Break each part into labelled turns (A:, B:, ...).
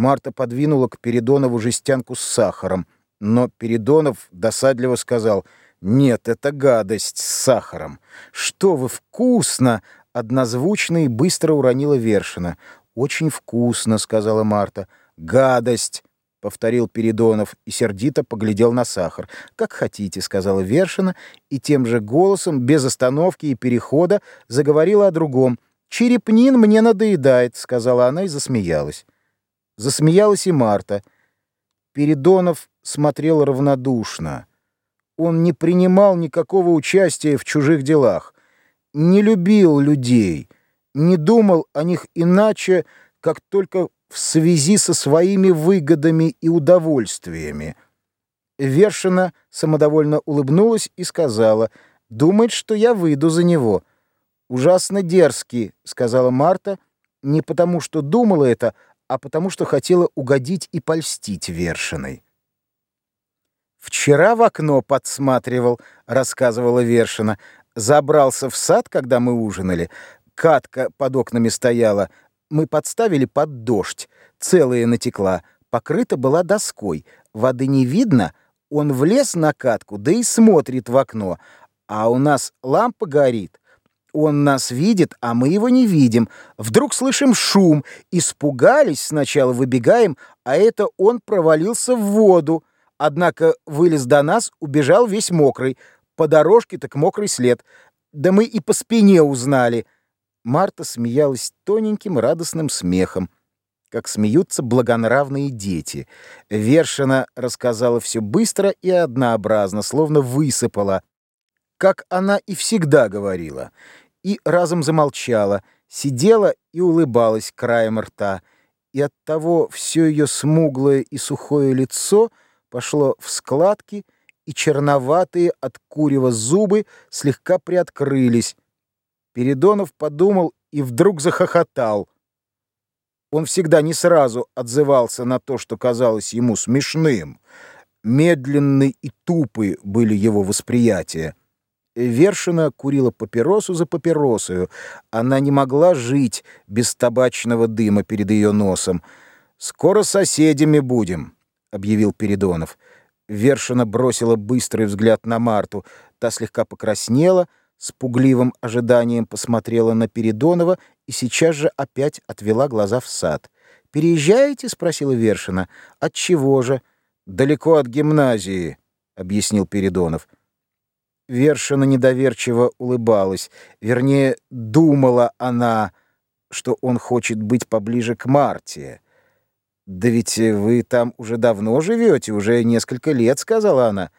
A: Марта подвинула к Передонову жестянку с сахаром, но Передонов досадливо сказал «Нет, это гадость с сахаром». «Что вы, вкусно!» — однозвучно и быстро уронила Вершина. «Очень вкусно», — сказала Марта. «Гадость!» — повторил Передонов и сердито поглядел на сахар. «Как хотите», — сказала Вершина, и тем же голосом, без остановки и перехода, заговорила о другом. «Черепнин мне надоедает», — сказала она и засмеялась. Засмеялась и Марта. Передонов смотрел равнодушно. Он не принимал никакого участия в чужих делах, не любил людей, не думал о них иначе, как только в связи со своими выгодами и удовольствиями. Вершина самодовольно улыбнулась и сказала, «Думает, что я выйду за него». «Ужасно дерзкий», — сказала Марта, не потому что думала это, а потому что хотела угодить и польстить Вершиной. «Вчера в окно подсматривал», — рассказывала Вершина. «Забрался в сад, когда мы ужинали. Катка под окнами стояла. Мы подставили под дождь. Целая натекла. Покрыта была доской. Воды не видно. Он влез на катку, да и смотрит в окно. А у нас лампа горит. Он нас видит, а мы его не видим. Вдруг слышим шум. Испугались, сначала выбегаем, а это он провалился в воду. Однако вылез до нас, убежал весь мокрый. По дорожке так мокрый след. Да мы и по спине узнали. Марта смеялась тоненьким радостным смехом, как смеются благонравные дети. Вершина рассказала все быстро и однообразно, словно высыпала как она и всегда говорила, и разом замолчала, сидела и улыбалась краем рта, и оттого все ее смуглое и сухое лицо пошло в складки, и черноватые от курева зубы слегка приоткрылись. Передонов подумал и вдруг захохотал. Он всегда не сразу отзывался на то, что казалось ему смешным. Медленны и тупы были его восприятия. Вершина курила папиросу за папиросою. Она не могла жить без табачного дыма перед ее носом. «Скоро соседями будем», — объявил Передонов. Вершина бросила быстрый взгляд на Марту. Та слегка покраснела, с пугливым ожиданием посмотрела на Передонова и сейчас же опять отвела глаза в сад. «Переезжаете?» — спросила Вершина. «От чего же?» «Далеко от гимназии», — объяснил Передонов. Вершина недоверчиво улыбалась. Вернее, думала она, что он хочет быть поближе к Марте. «Да ведь вы там уже давно живете, уже несколько лет», — сказала она.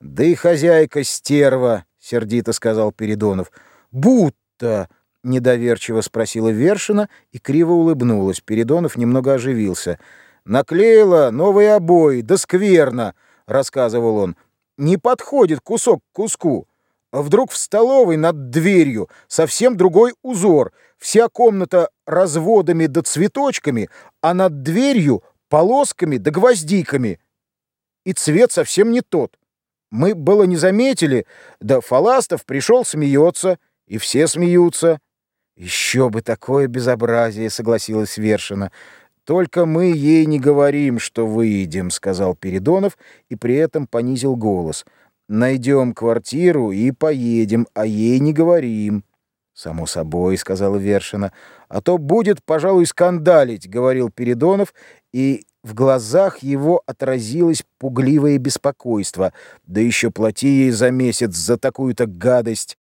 A: «Да и хозяйка стерва», — сердито сказал Передонов. «Будто», — недоверчиво спросила Вершина и криво улыбнулась. Передонов немного оживился. «Наклеила новые обои, да скверно», — рассказывал он не подходит кусок к куску. А вдруг в столовой над дверью совсем другой узор, вся комната разводами да цветочками, а над дверью полосками да гвоздиками. И цвет совсем не тот. Мы было не заметили, да Фаластов пришел смеется, и все смеются. «Еще бы такое безобразие!» — согласилась Вершина. «Только мы ей не говорим, что выйдем», — сказал Передонов и при этом понизил голос. «Найдем квартиру и поедем, а ей не говорим». «Само собой», — сказала Вершина. «А то будет, пожалуй, скандалить», — говорил Передонов, и в глазах его отразилось пугливое беспокойство. «Да еще плати ей за месяц за такую-то гадость».